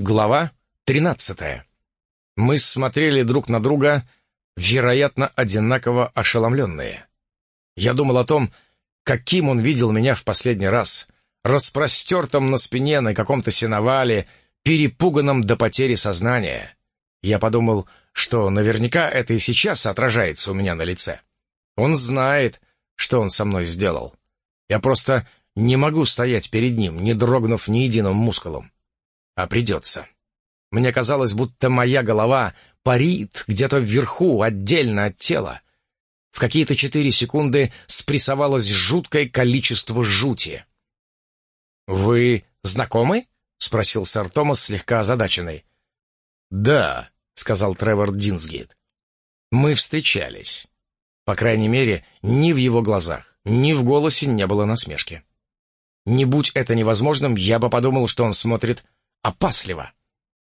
Глава 13. Мы смотрели друг на друга, вероятно, одинаково ошеломленные. Я думал о том, каким он видел меня в последний раз, распростертым на спине на каком-то сеновале, перепуганном до потери сознания. Я подумал, что наверняка это и сейчас отражается у меня на лице. Он знает, что он со мной сделал. Я просто не могу стоять перед ним, не дрогнув ни единым мускулом а придется. Мне казалось, будто моя голова парит где-то вверху, отдельно от тела. В какие-то четыре секунды спрессовалось жуткое количество жути. «Вы знакомы?» — спросил сэр Томас, слегка озадаченный. «Да», — сказал Тревор Динсгейт. «Мы встречались. По крайней мере, ни в его глазах, ни в голосе не было насмешки. Не будь это невозможным, я бы подумал, что он смотрит опасливо.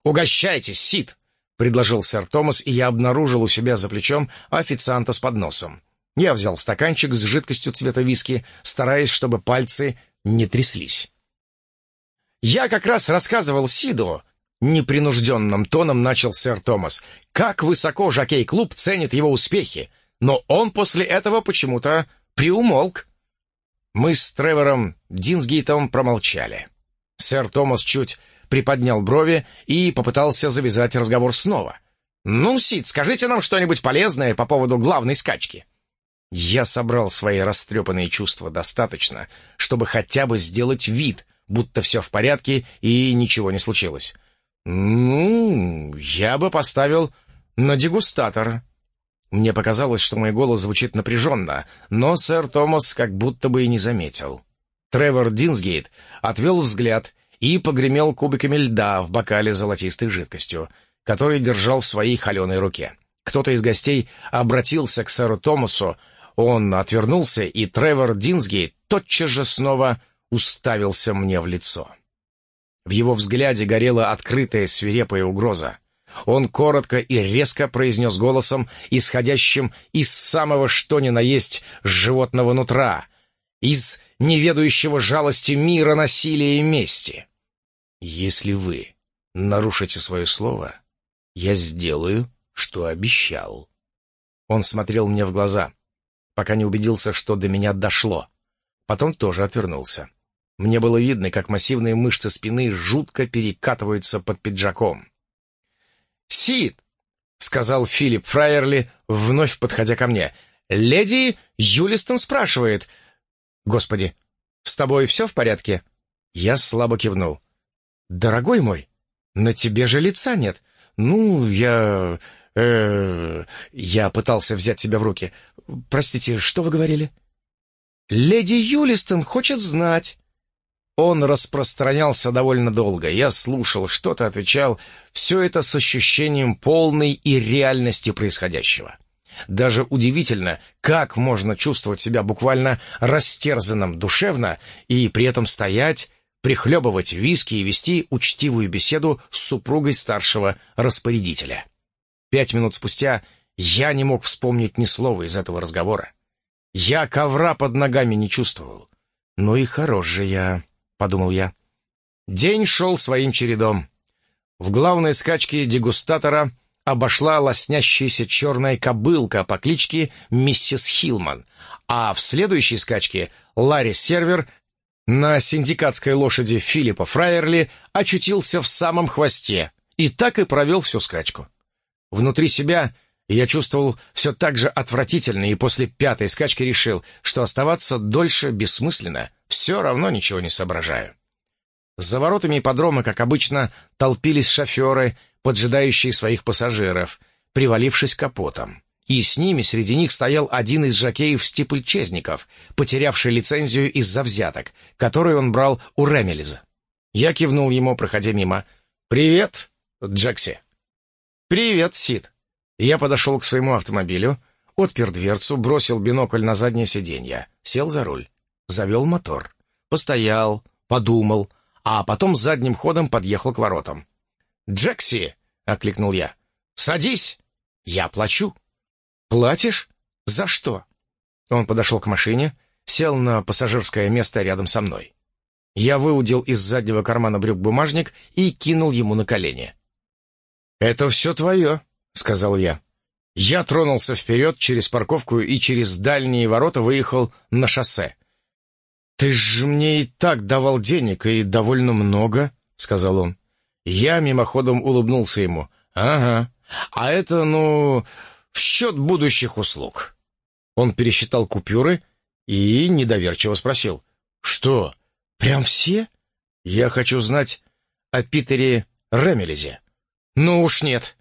«Угощайтесь, Сид!» — предложил сэр Томас, и я обнаружил у себя за плечом официанта с подносом. Я взял стаканчик с жидкостью цвета виски, стараясь, чтобы пальцы не тряслись. «Я как раз рассказывал Сиду», — непринужденным тоном начал сэр Томас, «как высоко жокей-клуб ценит его успехи, но он после этого почему-то приумолк». Мы с Тревором Динсгейтом промолчали. Сэр Томас чуть приподнял брови и попытался завязать разговор снова. «Ну, Сид, скажите нам что-нибудь полезное по поводу главной скачки». Я собрал свои растрепанные чувства достаточно, чтобы хотя бы сделать вид, будто все в порядке и ничего не случилось. «Ну, я бы поставил на дегустатора». Мне показалось, что мой голос звучит напряженно, но сэр Томас как будто бы и не заметил. Тревор Динсгейт отвел взгляд и погремел кубиками льда в бокале золотистой жидкостью, который держал в своей холеной руке. Кто-то из гостей обратился к сэру Томасу, он отвернулся, и Тревор Динсгейт тотчас же снова уставился мне в лицо. В его взгляде горела открытая свирепая угроза. Он коротко и резко произнес голосом, исходящим из самого что ни на есть животного нутра, из неведающего жалости мира, насилия и мести. Если вы нарушите свое слово, я сделаю, что обещал. Он смотрел мне в глаза, пока не убедился, что до меня дошло. Потом тоже отвернулся. Мне было видно, как массивные мышцы спины жутко перекатываются под пиджаком. «Сид!» — сказал Филипп Фрайерли, вновь подходя ко мне. «Леди Юлистон спрашивает...» «Господи, с тобой все в порядке?» Я слабо кивнул. «Дорогой мой, на тебе же лица нет. Ну, я... э Я пытался взять себя в руки. Простите, что вы говорили?» «Леди Юлистон хочет знать». Он распространялся довольно долго. Я слушал, что-то отвечал. Все это с ощущением полной и реальности происходящего. Даже удивительно, как можно чувствовать себя буквально растерзанным душевно и при этом стоять прихлебывать виски и вести учтивую беседу с супругой старшего распорядителя. Пять минут спустя я не мог вспомнить ни слова из этого разговора. Я ковра под ногами не чувствовал. «Ну и хорош же я», — подумал я. День шел своим чередом. В главной скачке дегустатора обошла лоснящаяся черная кобылка по кличке Миссис Хилман, а в следующей скачке Ларри Сервер на синдикатской лошади Филиппа Фраерли очутился в самом хвосте и так и провел всю скачку. Внутри себя я чувствовал все так же отвратительно и после пятой скачки решил, что оставаться дольше бессмысленно, все равно ничего не соображаю. За воротами ипподрома, как обычно, толпились шоферы, поджидающие своих пассажиров, привалившись капотом и с ними среди них стоял один из жакеев-стипльчезников, потерявший лицензию из-за взяток, которую он брал у Ремелиза. Я кивнул ему, проходя мимо. «Привет, Джекси!» «Привет, Сид!» Я подошел к своему автомобилю, отпер дверцу, бросил бинокль на заднее сиденье, сел за руль, завел мотор, постоял, подумал, а потом задним ходом подъехал к воротам. «Джекси!» — окликнул я. «Садись! Я плачу!» «Платишь? За что?» Он подошел к машине, сел на пассажирское место рядом со мной. Я выудил из заднего кармана брюк бумажник и кинул ему на колени. «Это все твое», — сказал я. Я тронулся вперед через парковку и через дальние ворота выехал на шоссе. «Ты же мне и так давал денег, и довольно много», — сказал он. Я мимоходом улыбнулся ему. «Ага. А это, ну, в счет будущих услуг». Он пересчитал купюры и недоверчиво спросил. «Что, прям все?» «Я хочу знать о Питере Ремелезе». «Ну уж нет».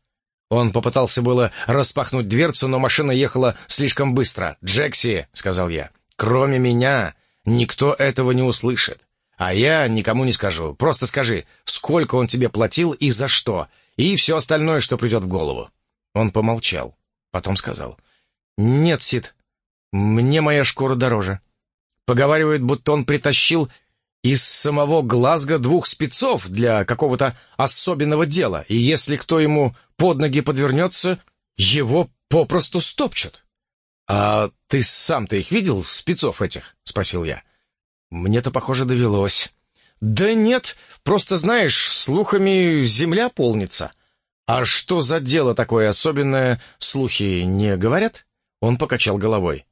Он попытался было распахнуть дверцу, но машина ехала слишком быстро. «Джекси», — сказал я, — «кроме меня никто этого не услышит. А я никому не скажу. Просто скажи, сколько он тебе платил и за что, и все остальное, что придет в голову». Он помолчал, потом сказал. «Нет, Сид, мне моя шкура дороже. Поговаривают, будто он притащил из самого Глазго двух спецов для какого-то особенного дела, и если кто ему под ноги подвернется, его попросту стопчут. «А ты сам-то их видел, спецов этих?» — спросил я. «Мне-то, похоже, довелось». «Да нет, просто знаешь, слухами земля полнится». «А что за дело такое особенное, слухи не говорят?» Он покачал головой.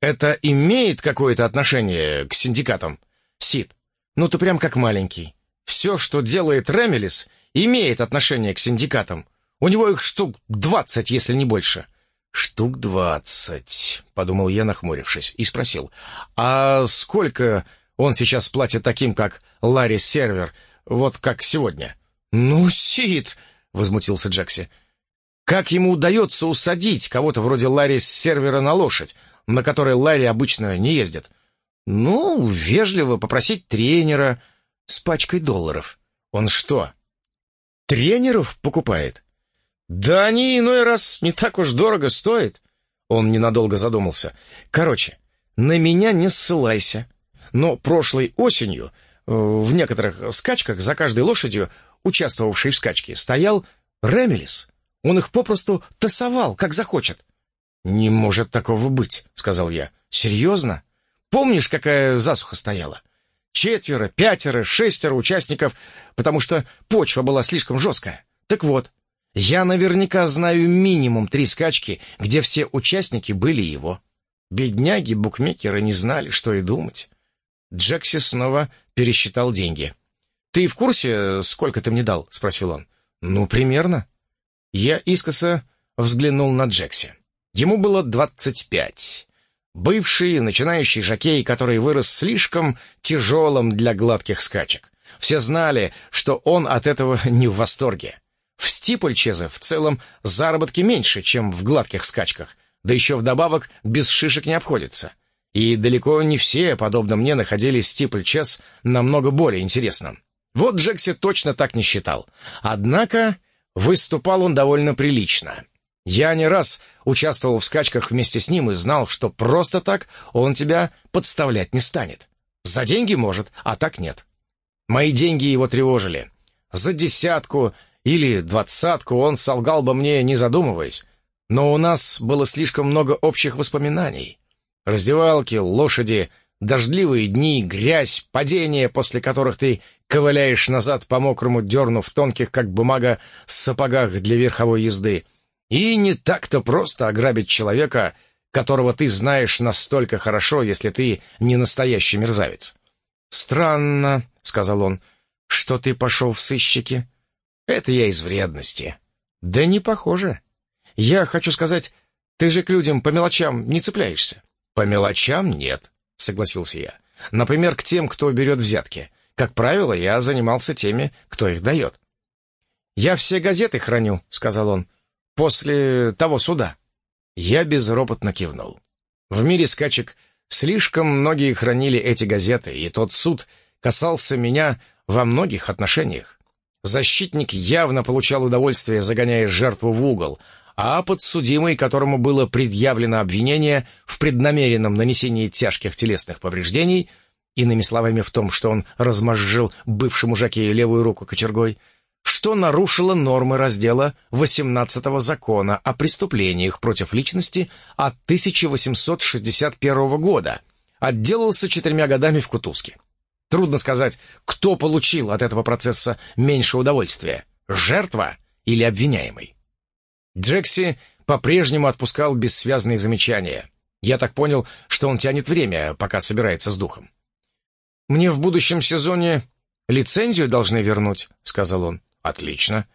«Это имеет какое-то отношение к синдикатам?» «Сид, ну ты прям как маленький. Все, что делает Ремелис, имеет отношение к синдикатам. У него их штук двадцать, если не больше». «Штук двадцать», — подумал я, нахмурившись, и спросил. «А сколько он сейчас платит таким, как Ларри Сервер, вот как сегодня?» «Ну, Сид!» — возмутился Джекси. «Как ему удается усадить кого-то вроде Ларри Сервера на лошадь, на которой Ларри обычно не ездит?» «Ну, вежливо попросить тренера с пачкой долларов». «Он что, тренеров покупает?» «Да они иной раз не так уж дорого стоят». Он ненадолго задумался. «Короче, на меня не ссылайся. Но прошлой осенью э, в некоторых скачках за каждой лошадью, участвовавшей в скачке, стоял Ремелис. Он их попросту тасовал, как захочет». «Не может такого быть», — сказал я. «Серьезно? Помнишь, какая засуха стояла? Четверо, пятеро, шестеро участников, потому что почва была слишком жесткая. Так вот, я наверняка знаю минимум три скачки, где все участники были его. Бедняги-букмекеры не знали, что и думать. Джекси снова пересчитал деньги. «Ты в курсе, сколько ты мне дал?» — спросил он. «Ну, примерно». Я искоса взглянул на Джекси. Ему было двадцать пять. Бывший, начинающий жокей, который вырос слишком тяжелым для гладких скачек. Все знали, что он от этого не в восторге. В стипольчезе в целом заработки меньше, чем в гладких скачках, да еще вдобавок без шишек не обходится. И далеко не все, подобно мне, находили стипльчез намного более интересным. Вот Джекси точно так не считал. Однако выступал он довольно прилично. Я не раз участвовал в скачках вместе с ним и знал, что просто так он тебя подставлять не станет. За деньги может, а так нет. Мои деньги его тревожили. За десятку или двадцатку он солгал бы мне, не задумываясь. Но у нас было слишком много общих воспоминаний. Раздевалки, лошади, дождливые дни, грязь, падения, после которых ты ковыляешь назад по мокрому дерну в тонких, как бумага, сапогах для верховой езды — и не так-то просто ограбить человека, которого ты знаешь настолько хорошо, если ты не настоящий мерзавец. «Странно», — сказал он, — «что ты пошел в сыщики?» «Это я из вредности». «Да не похоже. Я хочу сказать, ты же к людям по мелочам не цепляешься». «По мелочам нет», — согласился я. «Например, к тем, кто берет взятки. Как правило, я занимался теми, кто их дает». «Я все газеты храню», — сказал он после того суда?» Я безропотно кивнул. В мире скачек слишком многие хранили эти газеты, и тот суд касался меня во многих отношениях. Защитник явно получал удовольствие, загоняя жертву в угол, а подсудимый, которому было предъявлено обвинение в преднамеренном нанесении тяжких телесных повреждений, иными словами в том, что он размозжил бывшему жакею левую руку кочергой, что нарушило нормы раздела 18 закона о преступлениях против личности от 1861 года, отделался четырьмя годами в Кутузке. Трудно сказать, кто получил от этого процесса меньше удовольствия — жертва или обвиняемый. Джекси по-прежнему отпускал бессвязные замечания. Я так понял, что он тянет время, пока собирается с духом. «Мне в будущем сезоне лицензию должны вернуть», — сказал он. «Отлично.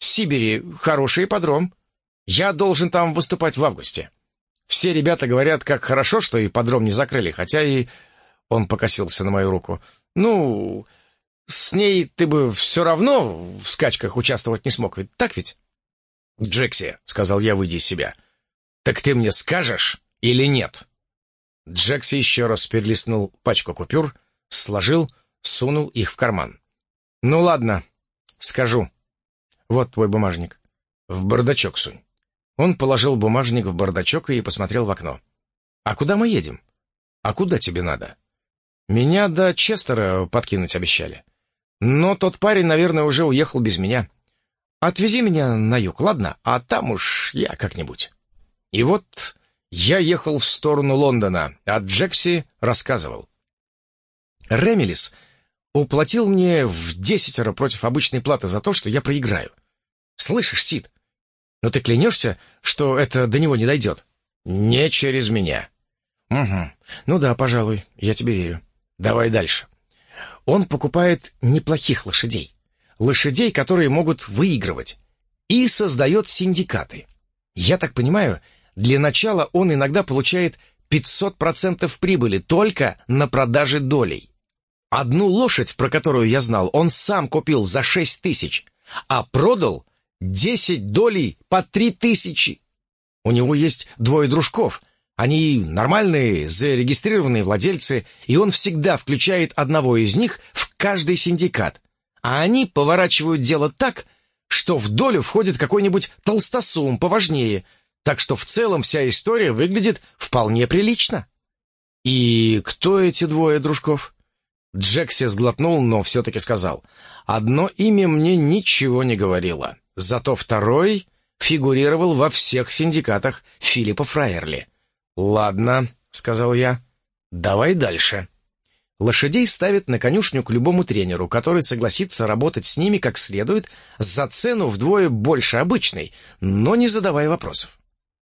Сибири — хороший подром. Я должен там выступать в августе. Все ребята говорят, как хорошо, что и подром не закрыли, хотя и...» Он покосился на мою руку. «Ну, с ней ты бы все равно в скачках участвовать не смог, ведь так ведь?» «Джекси», — сказал я, выйдя из себя, — «так ты мне скажешь или нет?» Джекси еще раз перелистнул пачку купюр, сложил, сунул их в карман. «Ну ладно, скажу. Вот твой бумажник. В бардачок сунь». Он положил бумажник в бардачок и посмотрел в окно. «А куда мы едем? А куда тебе надо?» «Меня до Честера подкинуть обещали. Но тот парень, наверное, уже уехал без меня. Отвези меня на юг, ладно? А там уж я как-нибудь». И вот я ехал в сторону Лондона, а Джекси рассказывал. Ремелис уплатил мне в десятеро против обычной платы за то, что я проиграю. Слышишь, Сид? Но ты клянешься, что это до него не дойдет? Не через меня. Угу. Ну да, пожалуй, я тебе верю. Давай дальше. Он покупает неплохих лошадей. Лошадей, которые могут выигрывать. И создает синдикаты. Я так понимаю, для начала он иногда получает 500% прибыли только на продаже долей. Одну лошадь, про которую я знал, он сам купил за 6 тысяч, а продал 10 долей по 3 тысячи. У него есть двое дружков. Они нормальные, зарегистрированные владельцы, и он всегда включает одного из них в каждый синдикат. А они поворачивают дело так, что в долю входит какой-нибудь толстосум поважнее, так что в целом вся история выглядит вполне прилично. И кто эти двое дружков? Джекси сглотнул, но все-таки сказал. «Одно имя мне ничего не говорило. Зато второй фигурировал во всех синдикатах Филиппа Фраерли». «Ладно», — сказал я. «Давай дальше». Лошадей ставят на конюшню к любому тренеру, который согласится работать с ними как следует за цену вдвое больше обычной, но не задавая вопросов.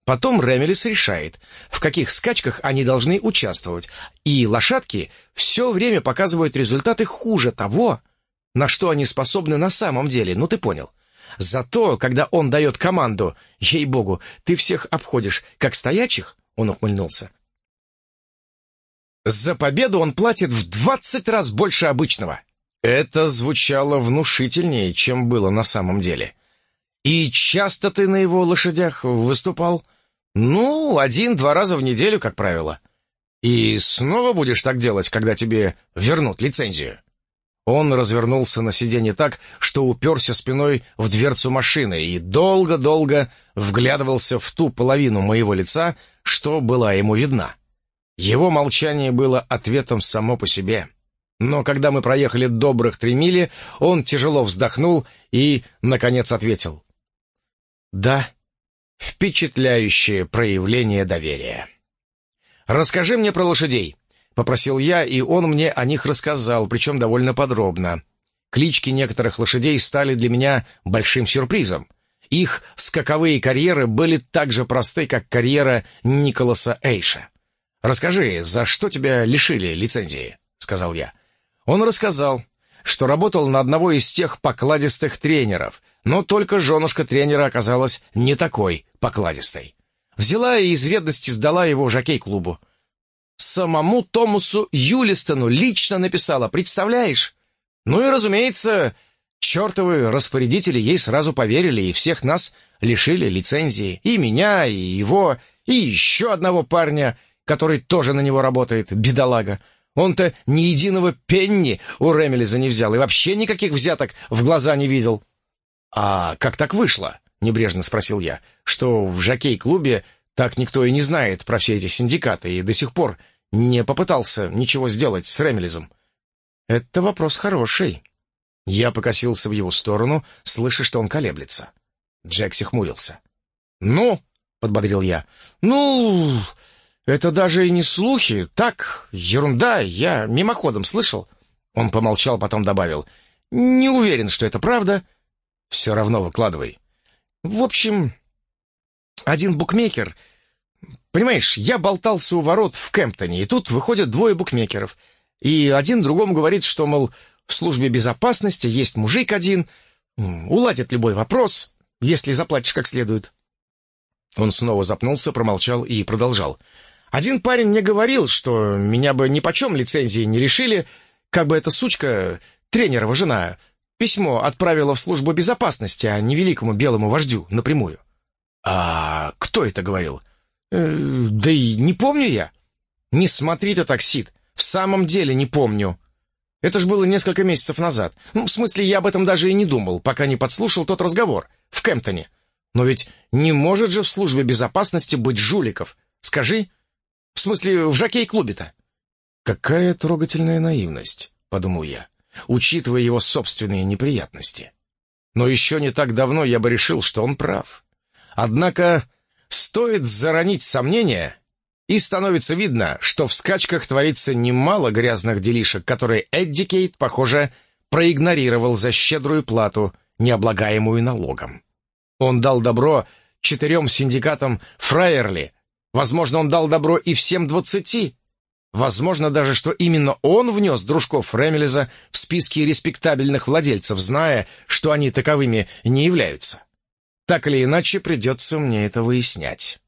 Потом Ремелис решает, в каких скачках они должны участвовать, и лошадки все время показывают результаты хуже того, на что они способны на самом деле, ну ты понял. Зато, когда он дает команду, ей-богу, ты всех обходишь, как стоячих, он ухмыльнулся. За победу он платит в двадцать раз больше обычного. Это звучало внушительнее, чем было на самом деле. И часто ты на его лошадях выступал? — «Ну, один-два раза в неделю, как правило. И снова будешь так делать, когда тебе вернут лицензию?» Он развернулся на сиденье так, что уперся спиной в дверцу машины и долго-долго вглядывался в ту половину моего лица, что была ему видна. Его молчание было ответом само по себе. Но когда мы проехали добрых три мили, он тяжело вздохнул и, наконец, ответил. «Да, Впечатляющее проявление доверия. «Расскажи мне про лошадей», — попросил я, и он мне о них рассказал, причем довольно подробно. Клички некоторых лошадей стали для меня большим сюрпризом. Их скаковые карьеры были так же просты, как карьера Николаса Эйша. «Расскажи, за что тебя лишили лицензии?» — сказал я. Он рассказал, что работал на одного из тех покладистых тренеров, но только женушка тренера оказалась не такой покладистой. Взяла и из вредности сдала его жокей-клубу. Самому Томасу Юлистону лично написала, представляешь? Ну и, разумеется, чертовы распорядители ей сразу поверили и всех нас лишили лицензии. И меня, и его, и еще одного парня, который тоже на него работает, бедолага. Он-то ни единого пенни у Ремелиза не взял и вообще никаких взяток в глаза не видел. «А как так вышло?» — небрежно спросил я, что в жокей-клубе так никто и не знает про все эти синдикаты и до сих пор не попытался ничего сделать с Ремелизом. «Это вопрос хороший». Я покосился в его сторону, слыша, что он колеблется. Джекси хмурился. «Ну?» — подбодрил я. «Ну, это даже и не слухи. Так, ерунда, я мимоходом слышал. Он помолчал, потом добавил. «Не уверен, что это правда. Все равно выкладывай». «В общем, один букмекер... Понимаешь, я болтался у ворот в Кемптоне, и тут выходят двое букмекеров. И один другому говорит, что, мол, в службе безопасности есть мужик один, уладит любой вопрос, если заплатишь как следует. Он снова запнулся, промолчал и продолжал. Один парень мне говорил, что меня бы ни почем лицензии не решили, как бы эта сучка, тренерова жена, письмо отправила в службу безопасности, а не великому белому вождю напрямую. А кто это говорил? Э, да и не помню я. Не смотри ты так, Сид, в самом деле не помню. Это ж было несколько месяцев назад. Ну, в смысле, я об этом даже и не думал, пока не подслушал тот разговор в Кемптоне. Но ведь не может же в службе безопасности быть жуликов. Скажи. В смысле, в жокей-клубе-то. Какая трогательная наивность, подумал я, учитывая его собственные неприятности. Но еще не так давно я бы решил, что он прав. Однако стоит заронить сомнения, и становится видно, что в скачках творится немало грязных делишек, которые Эдди Кейт, похоже, проигнорировал за щедрую плату, необлагаемую налогом. Он дал добро четырем синдикатам Фраерли. Возможно, он дал добро и всем двадцати. Возможно даже, что именно он внес дружков Ремелеза в списки респектабельных владельцев, зная, что они таковыми не являются. Так или иначе, придется мне это выяснять.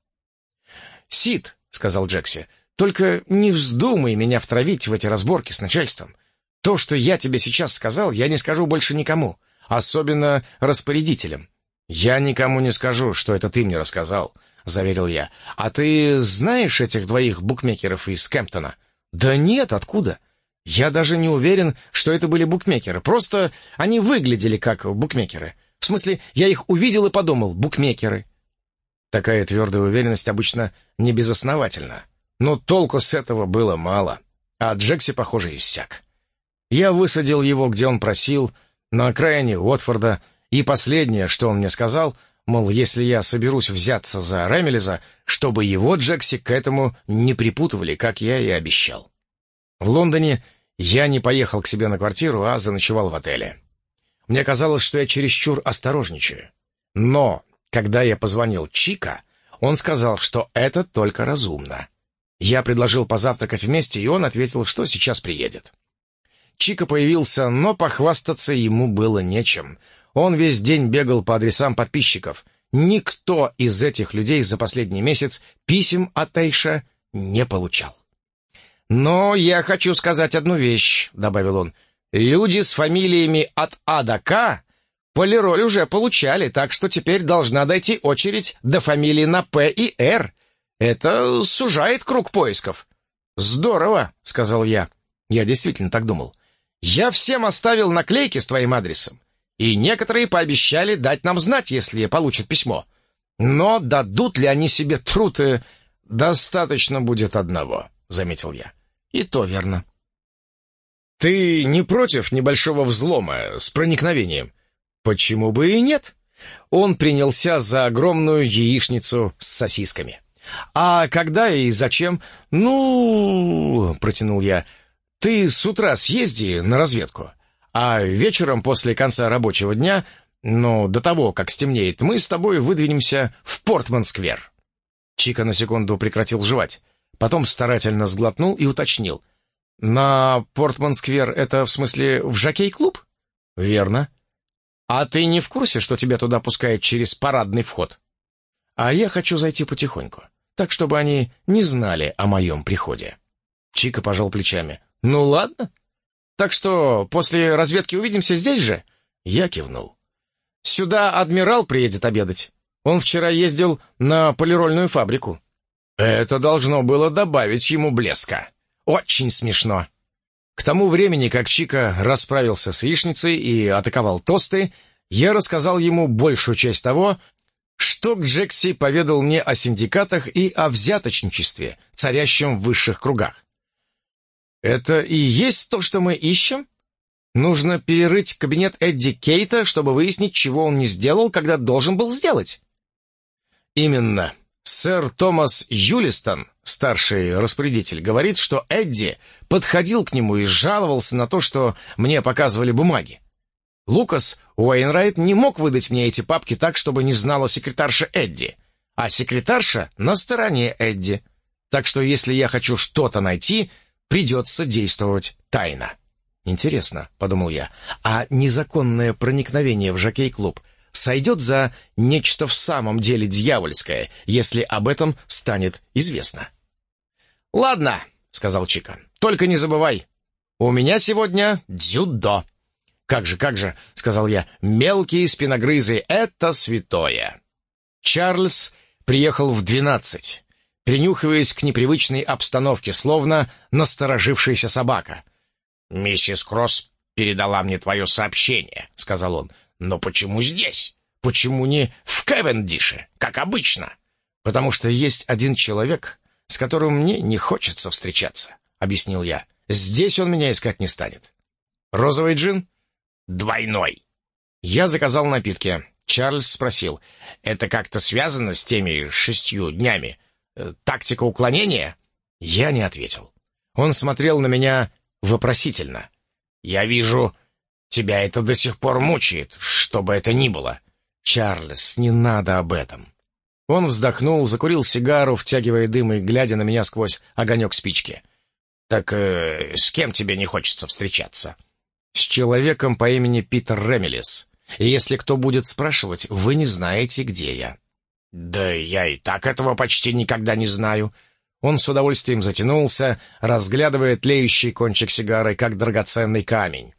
«Сид», — сказал Джекси, — «только не вздумай меня втравить в эти разборки с начальством. То, что я тебе сейчас сказал, я не скажу больше никому, особенно распорядителям. «Я никому не скажу, что это ты мне рассказал», — заверил я. «А ты знаешь этих двоих букмекеров из Кемптона?» «Да нет, откуда? Я даже не уверен, что это были букмекеры. Просто они выглядели как букмекеры. В смысле, я их увидел и подумал, букмекеры». Такая твердая уверенность обычно не безосновательна. Но толку с этого было мало. А Джекси, похоже, иссяк. Я высадил его, где он просил, на окраине Уотфорда, и последнее, что он мне сказал, мол, если я соберусь взяться за Ремелеза, чтобы его Джекси к этому не припутывали, как я и обещал. В Лондоне я не поехал к себе на квартиру, а заночевал в отеле. Мне казалось, что я чересчур осторожничаю. Но, когда я позвонил Чика, он сказал, что это только разумно. Я предложил позавтракать вместе, и он ответил, что сейчас приедет. Чика появился, но похвастаться ему было нечем. Он весь день бегал по адресам подписчиков. Никто из этих людей за последний месяц писем от Эйша не получал. «Но я хочу сказать одну вещь», — добавил он. «Люди с фамилиями от А до К полироль уже получали, так что теперь должна дойти очередь до фамилии на П и Р. Это сужает круг поисков». «Здорово», — сказал я. Я действительно так думал. «Я всем оставил наклейки с твоим адресом и некоторые пообещали дать нам знать, если получат письмо. Но дадут ли они себе труд и... «Достаточно будет одного», — заметил я. «И то верно». «Ты не против небольшого взлома с проникновением?» «Почему бы и нет?» Он принялся за огромную яичницу с сосисками. «А когда и зачем?» «Ну...» — протянул я. «Ты с утра съезди на разведку. А вечером после конца рабочего дня, но до того, как стемнеет, мы с тобой выдвинемся в Портман-сквер». Чика на секунду прекратил жевать. Потом старательно сглотнул и уточнил. «На Портман-сквер это, в смысле, в жокей-клуб?» «Верно». «А ты не в курсе, что тебя туда пускают через парадный вход?» «А я хочу зайти потихоньку, так чтобы они не знали о моем приходе». Чика пожал плечами. «Ну ладно, так что после разведки увидимся здесь же?» Я кивнул. «Сюда адмирал приедет обедать. Он вчера ездил на полирольную фабрику». Это должно было добавить ему блеска. Очень смешно. К тому времени, как Чика расправился с яичницей и атаковал тосты, я рассказал ему большую часть того, что Джекси поведал мне о синдикатах и о взяточничестве, царящем в высших кругах. «Это и есть то, что мы ищем? Нужно перерыть кабинет Эдди Кейта, чтобы выяснить, чего он не сделал, когда должен был сделать». «Именно. Сэр Томас Юлистон старший распорядитель, говорит, что Эдди подходил к нему и жаловался на то, что мне показывали бумаги. Лукас Уэйнрайт не мог выдать мне эти папки так, чтобы не знала секретарша Эдди, а секретарша на стороне Эдди. Так что если я хочу что-то найти, придется действовать тайно. «Интересно», — подумал я, — «а незаконное проникновение в жокей-клуб сойдет за нечто в самом деле дьявольское, если об этом станет известно?» «Ладно», — сказал Чика, — «только не забывай, у меня сегодня дзюдо». «Как же, как же», — сказал я, — «мелкие спиногрызы — это святое». Чарльз приехал в двенадцать, принюхиваясь к непривычной обстановке, словно насторожившаяся собака — «Миссис Кросс передала мне твое сообщение», — сказал он. «Но почему здесь? Почему не в Кевендише, как обычно?» «Потому что есть один человек, с которым мне не хочется встречаться», — объяснил я. «Здесь он меня искать не станет». «Розовый джин?» «Двойной». Я заказал напитки. Чарльз спросил, «Это как-то связано с теми шестью днями? Э, тактика уклонения?» Я не ответил. Он смотрел на меня вопросительно. «Я вижу, тебя это до сих пор мучает, что бы это ни было». «Чарльз, не надо об этом». Он вздохнул, закурил сигару, втягивая дым и глядя на меня сквозь огонек спички. «Так э, с кем тебе не хочется встречаться?» «С человеком по имени Питер Ремелис. И если кто будет спрашивать, вы не знаете, где я». «Да я и так этого почти никогда не знаю», он с удовольствием затянулся, разглядывая тлеющий кончик сигары, как драгоценный камень.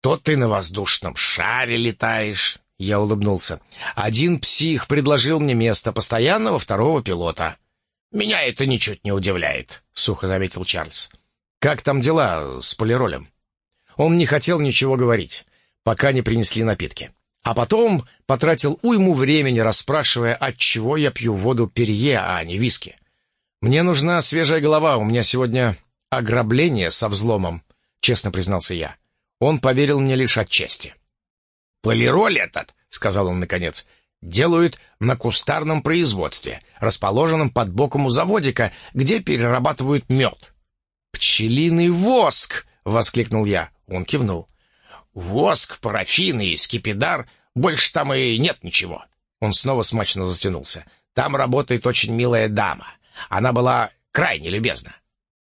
«То ты на воздушном шаре летаешь», — я улыбнулся. «Один псих предложил мне место постоянного второго пилота». «Меня это ничуть не удивляет», — сухо заметил Чарльз. «Как там дела с полиролем?» Он не хотел ничего говорить, пока не принесли напитки. А потом потратил уйму времени, расспрашивая, отчего я пью воду перье, а не виски. «Мне нужна свежая голова, у меня сегодня ограбление со взломом», — честно признался я. Он поверил мне лишь отчасти. «Полироль этот», — сказал он наконец, — «делают на кустарном производстве, расположенном под боком у заводика, где перерабатывают мед». «Пчелиный воск!» — воскликнул я. Он кивнул. «Воск, парафин и скипидар, больше там и нет ничего». Он снова смачно затянулся. «Там работает очень милая дама. Она была крайне любезна.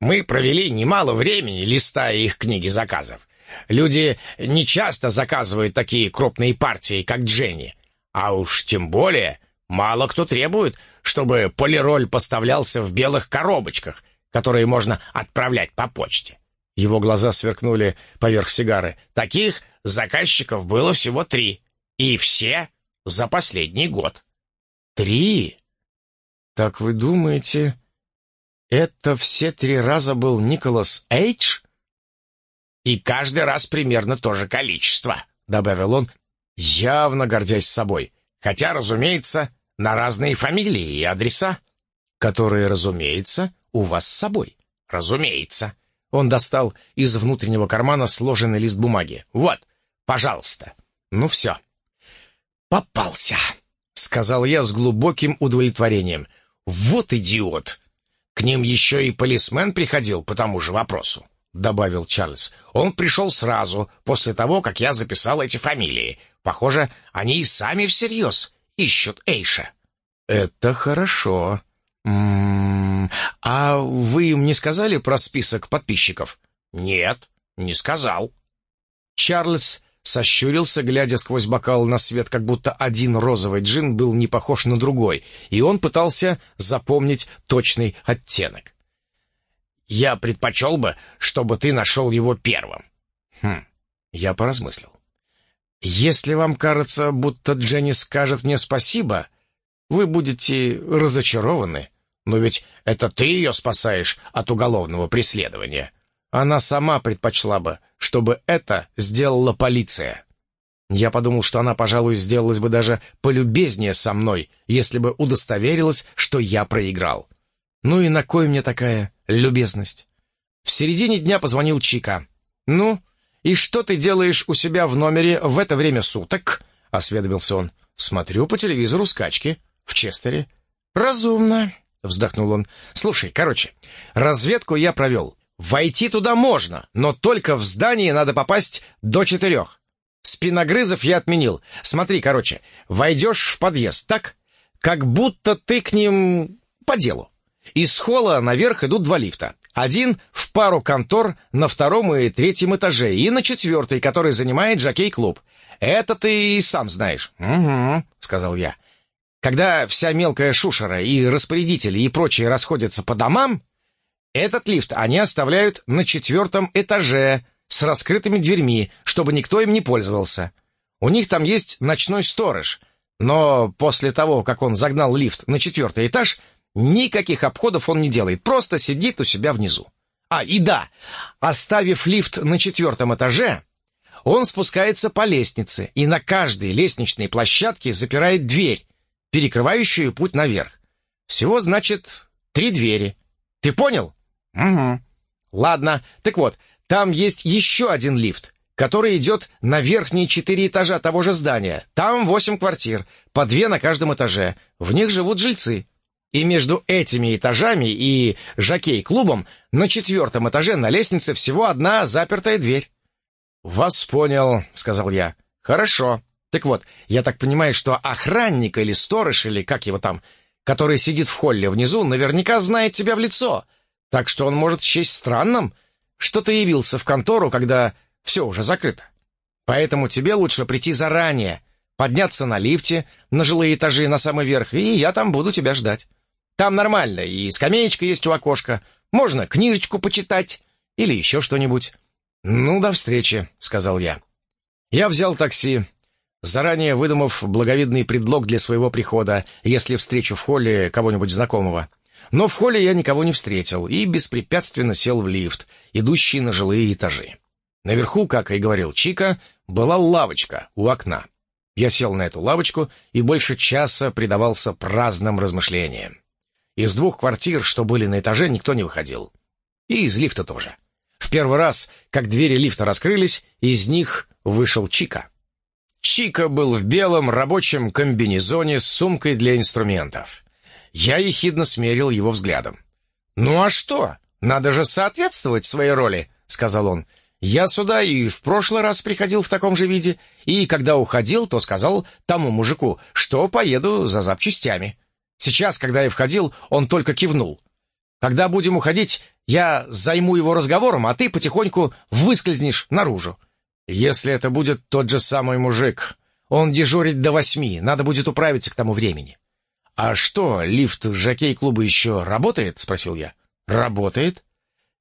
Мы провели немало времени, листая их книги заказов. Люди не часто заказывают такие крупные партии, как Дженни. А уж тем более мало кто требует, чтобы полироль поставлялся в белых коробочках, которые можно отправлять по почте. Его глаза сверкнули поверх сигары. Таких заказчиков было всего три. И все за последний год. Три? «Так вы думаете, это все три раза был Николас Эйдж?» «И каждый раз примерно то же количество», — добавил он, явно гордясь собой. «Хотя, разумеется, на разные фамилии и адреса, которые, разумеется, у вас с собой. Разумеется». Он достал из внутреннего кармана сложенный лист бумаги. «Вот, пожалуйста. Ну все». «Попался», — сказал я с глубоким удовлетворением. «Вот идиот!» «К ним еще и полисмен приходил по тому же вопросу», — добавил Чарльз. «Он пришел сразу, после того, как я записал эти фамилии. Похоже, они и сами всерьез ищут Эйша». «Это хорошо. А вы им не сказали про список подписчиков?» «Нет, не сказал». Чарльз сощурился, глядя сквозь бокал на свет, как будто один розовый джин был не похож на другой, и он пытался запомнить точный оттенок. «Я предпочел бы, чтобы ты нашел его первым». «Хм, я поразмыслил. Если вам кажется, будто Дженни скажет мне спасибо, вы будете разочарованы. Но ведь это ты ее спасаешь от уголовного преследования. Она сама предпочла бы, чтобы это сделала полиция. Я подумал, что она, пожалуй, сделалась бы даже полюбезнее со мной, если бы удостоверилась, что я проиграл. Ну и на кой мне такая любезность? В середине дня позвонил Чика. «Ну, и что ты делаешь у себя в номере в это время суток?» — осведомился он. «Смотрю по телевизору скачки. В Честере». «Разумно. — вздохнул он. «Слушай, короче, разведку я провел. Войти туда можно, но только в здание надо попасть до четырех. Спиногрызов я отменил. Смотри, короче, войдешь в подъезд, так? Как будто ты к ним по делу. Из холла наверх идут два лифта. Один в пару контор на втором и третьем этаже, и на четвертый, который занимает жокей-клуб. Это ты и сам знаешь. «Угу», — сказал я. Когда вся мелкая шушера и распорядители и прочие расходятся по домам, этот лифт они оставляют на четвертом этаже с раскрытыми дверьми, чтобы никто им не пользовался. У них там есть ночной сторож, но после того, как он загнал лифт на четвертый этаж, никаких обходов он не делает, просто сидит у себя внизу. А, и да, оставив лифт на четвертом этаже, он спускается по лестнице и на каждой лестничной площадке запирает дверь, перекрывающую путь наверх. Всего, значит, три двери. Ты понял? Угу. Ладно, так вот, там есть еще один лифт, который идет на верхние четыре этажа того же здания. Там восемь квартир, по две на каждом этаже. В них живут жильцы. И между этими этажами и жокей-клубом на четвертом этаже на лестнице всего одна запертая дверь. «Вас понял», — сказал я. «Хорошо. Так вот, я так понимаю, что охранник или сторож, или как его там, который сидит в холле внизу, наверняка знает тебя в лицо, так что он может счесть странным, что ты явился в контору, когда все уже закрыто. Поэтому тебе лучше прийти заранее, подняться на лифте, на жилые этажи, на самый верх, и я там буду тебя ждать. Там нормально, и скамеечка есть у окошка, можно книжечку почитать или еще что-нибудь. «Ну, до встречи», — сказал я. Я взял такси, заранее выдумав благовидный предлог для своего прихода, если встречу в холле кого-нибудь знакомого. Но в холле я никого не встретил и беспрепятственно сел в лифт, идущий на жилые этажи. Наверху, как и говорил Чика, была лавочка у окна. Я сел на эту лавочку и больше часа предавался праздным размышлениям. Из двух квартир, что были на этаже, никто не выходил. И из лифта тоже. В первый раз, как двери лифта раскрылись, из них вышел Чика. Чика был в белом рабочем комбинезоне с сумкой для инструментов. Я ехидно смерил его взглядом. «Ну а что? Надо же соответствовать своей роли», — сказал он. «Я сюда и в прошлый раз приходил в таком же виде, и когда уходил, то сказал тому мужику, что поеду за запчастями. Сейчас, когда я входил, он только кивнул. Когда будем уходить, я займу его разговором, а ты потихоньку выскользнешь наружу. Если это будет тот же самый мужик, он дежурит до восьми, надо будет управиться к тому времени. «А что, лифт в жокей-клуба еще работает?» — спросил я. «Работает?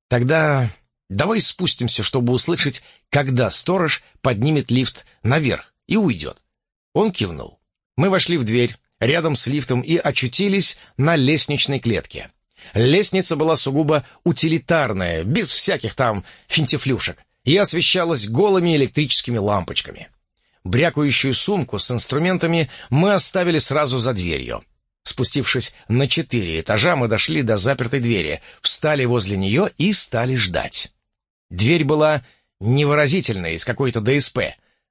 Тогда давай спустимся, чтобы услышать, когда сторож поднимет лифт наверх и уйдет». Он кивнул. Мы вошли в дверь, рядом с лифтом и очутились на лестничной клетке. Лестница была сугубо утилитарная, без всяких там финтифлюшек, и освещалась голыми электрическими лампочками. Брякающую сумку с инструментами мы оставили сразу за дверью. Спустившись на четыре этажа, мы дошли до запертой двери, встали возле нее и стали ждать. Дверь была невыразительная, из какой-то ДСП,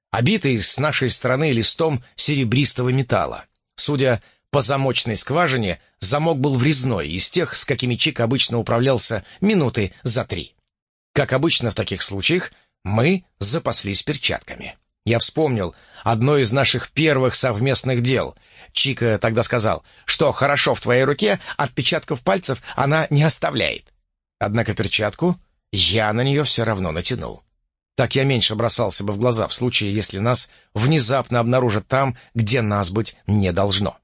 обитой с нашей стороны листом серебристого металла. Судя по замочной скважине, замок был врезной, из тех, с какими Чик обычно управлялся минуты за три. Как обычно в таких случаях, мы запаслись перчатками. Я вспомнил одно из наших первых совместных дел. Чика тогда сказал, что хорошо в твоей руке, отпечатков пальцев она не оставляет. Однако перчатку я на нее все равно натянул. Так я меньше бросался бы в глаза в случае, если нас внезапно обнаружат там, где нас быть не должно.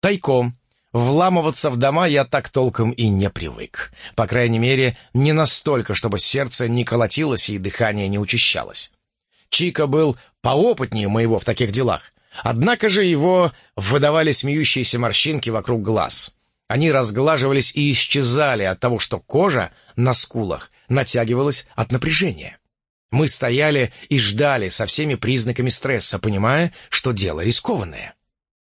Тайком вламываться в дома я так толком и не привык. По крайней мере, не настолько, чтобы сердце не колотилось и дыхание не учащалось. Чика был поопытнее моего в таких делах. Однако же его выдавали смеющиеся морщинки вокруг глаз. Они разглаживались и исчезали от того, что кожа на скулах натягивалась от напряжения. Мы стояли и ждали со всеми признаками стресса, понимая, что дело рискованное.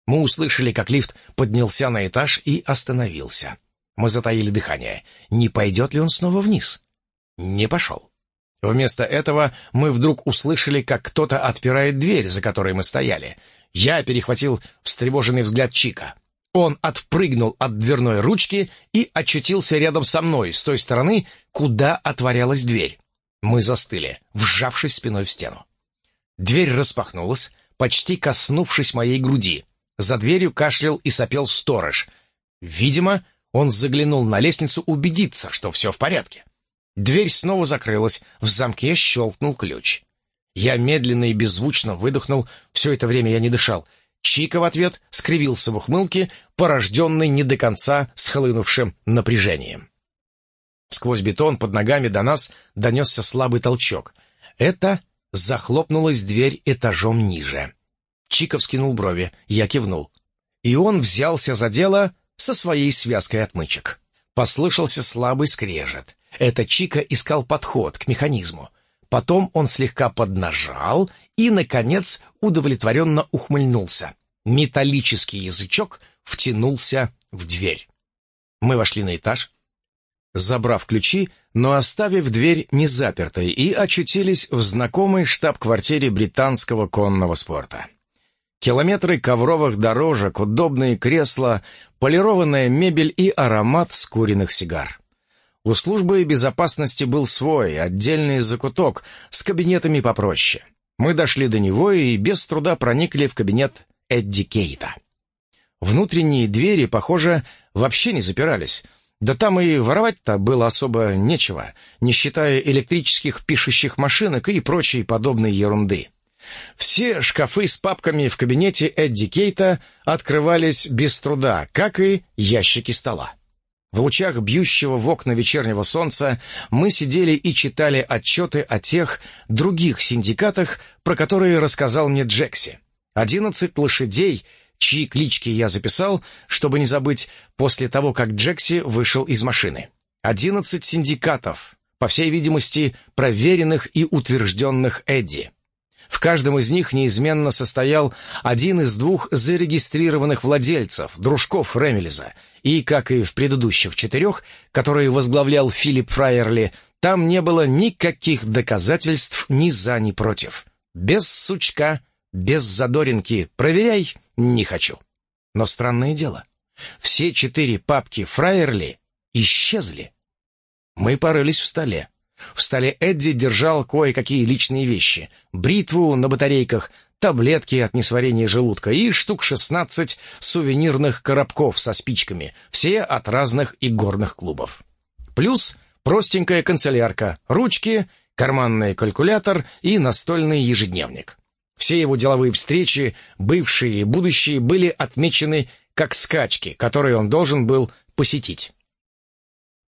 Мы услышали, как лифт поднялся на этаж и остановился. Мы затаили дыхание. Не пойдет ли он снова вниз? Не пошел. Вместо этого мы вдруг услышали, как кто-то отпирает дверь, за которой мы стояли. Я перехватил встревоженный взгляд Чика. Он отпрыгнул от дверной ручки и очутился рядом со мной, с той стороны, куда отворялась дверь. Мы застыли, вжавшись спиной в стену. Дверь распахнулась, почти коснувшись моей груди. За дверью кашлял и сопел сторож. Видимо, он заглянул на лестницу убедиться, что все в порядке. Дверь снова закрылась, в замке щелкнул ключ. Я медленно и беззвучно выдохнул, все это время я не дышал. Чика в ответ скривился в ухмылке, порожденный не до конца схлынувшим напряжением. Сквозь бетон под ногами до нас донесся слабый толчок. Это захлопнулась дверь этажом ниже. Чика вскинул брови, я кивнул. И он взялся за дело со своей связкой отмычек. Послышался слабый скрежет. Это Чика искал подход к механизму. Потом он слегка поднажал и, наконец, удовлетворенно ухмыльнулся. Металлический язычок втянулся в дверь. Мы вошли на этаж, забрав ключи, но оставив дверь незапертой, и очутились в знакомой штаб-квартире британского конного спорта. Километры ковровых дорожек, удобные кресла, полированная мебель и аромат скуренных сигар. У службы безопасности был свой, отдельный закуток с кабинетами попроще. Мы дошли до него и без труда проникли в кабинет Эдди Кейта. Внутренние двери, похоже, вообще не запирались. Да там и воровать-то было особо нечего, не считая электрических пишущих машинок и прочей подобной ерунды. Все шкафы с папками в кабинете Эдди Кейта открывались без труда, как и ящики стола. В лучах бьющего в окна вечернего солнца мы сидели и читали отчеты о тех других синдикатах, про которые рассказал мне Джекси. Одиннадцать лошадей, чьи клички я записал, чтобы не забыть, после того, как Джекси вышел из машины. Одиннадцать синдикатов, по всей видимости, проверенных и утвержденных Эдди. В каждом из них неизменно состоял один из двух зарегистрированных владельцев, дружков Ремелиза, и, как и в предыдущих четырех, которые возглавлял Филипп Фрайерли, там не было никаких доказательств ни за, ни против. Без сучка, без задоринки, проверяй, не хочу. Но странное дело, все четыре папки Фрайерли исчезли. Мы порылись в столе. В столе Эдди держал кое-какие личные вещи. Бритву на батарейках, таблетки от несварения желудка и штук 16 сувенирных коробков со спичками, все от разных игорных клубов. Плюс простенькая канцелярка, ручки, карманный калькулятор и настольный ежедневник. Все его деловые встречи, бывшие и будущие, были отмечены как скачки, которые он должен был посетить.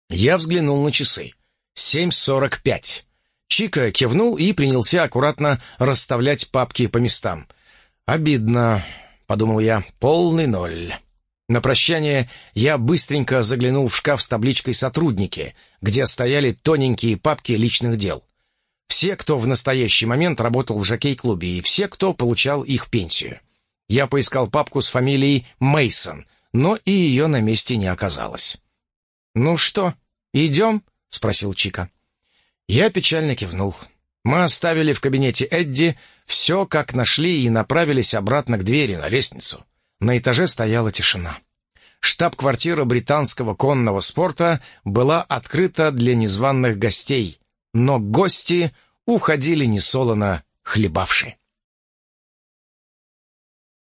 Я взглянул на часы. 7.45. Чика кивнул и принялся аккуратно расставлять папки по местам. «Обидно», — подумал я, — «полный ноль». На прощание я быстренько заглянул в шкаф с табличкой «Сотрудники», где стояли тоненькие папки личных дел. Все, кто в настоящий момент работал в жокей-клубе, и все, кто получал их пенсию. Я поискал папку с фамилией Мейсон, но и ее на месте не оказалось. «Ну что, идем?» — спросил Чика. Я печально кивнул. Мы оставили в кабинете Эдди все, как нашли, и направились обратно к двери на лестницу. На этаже стояла тишина. Штаб-квартира британского конного спорта была открыта для незваных гостей, но гости уходили несолоно хлебавши.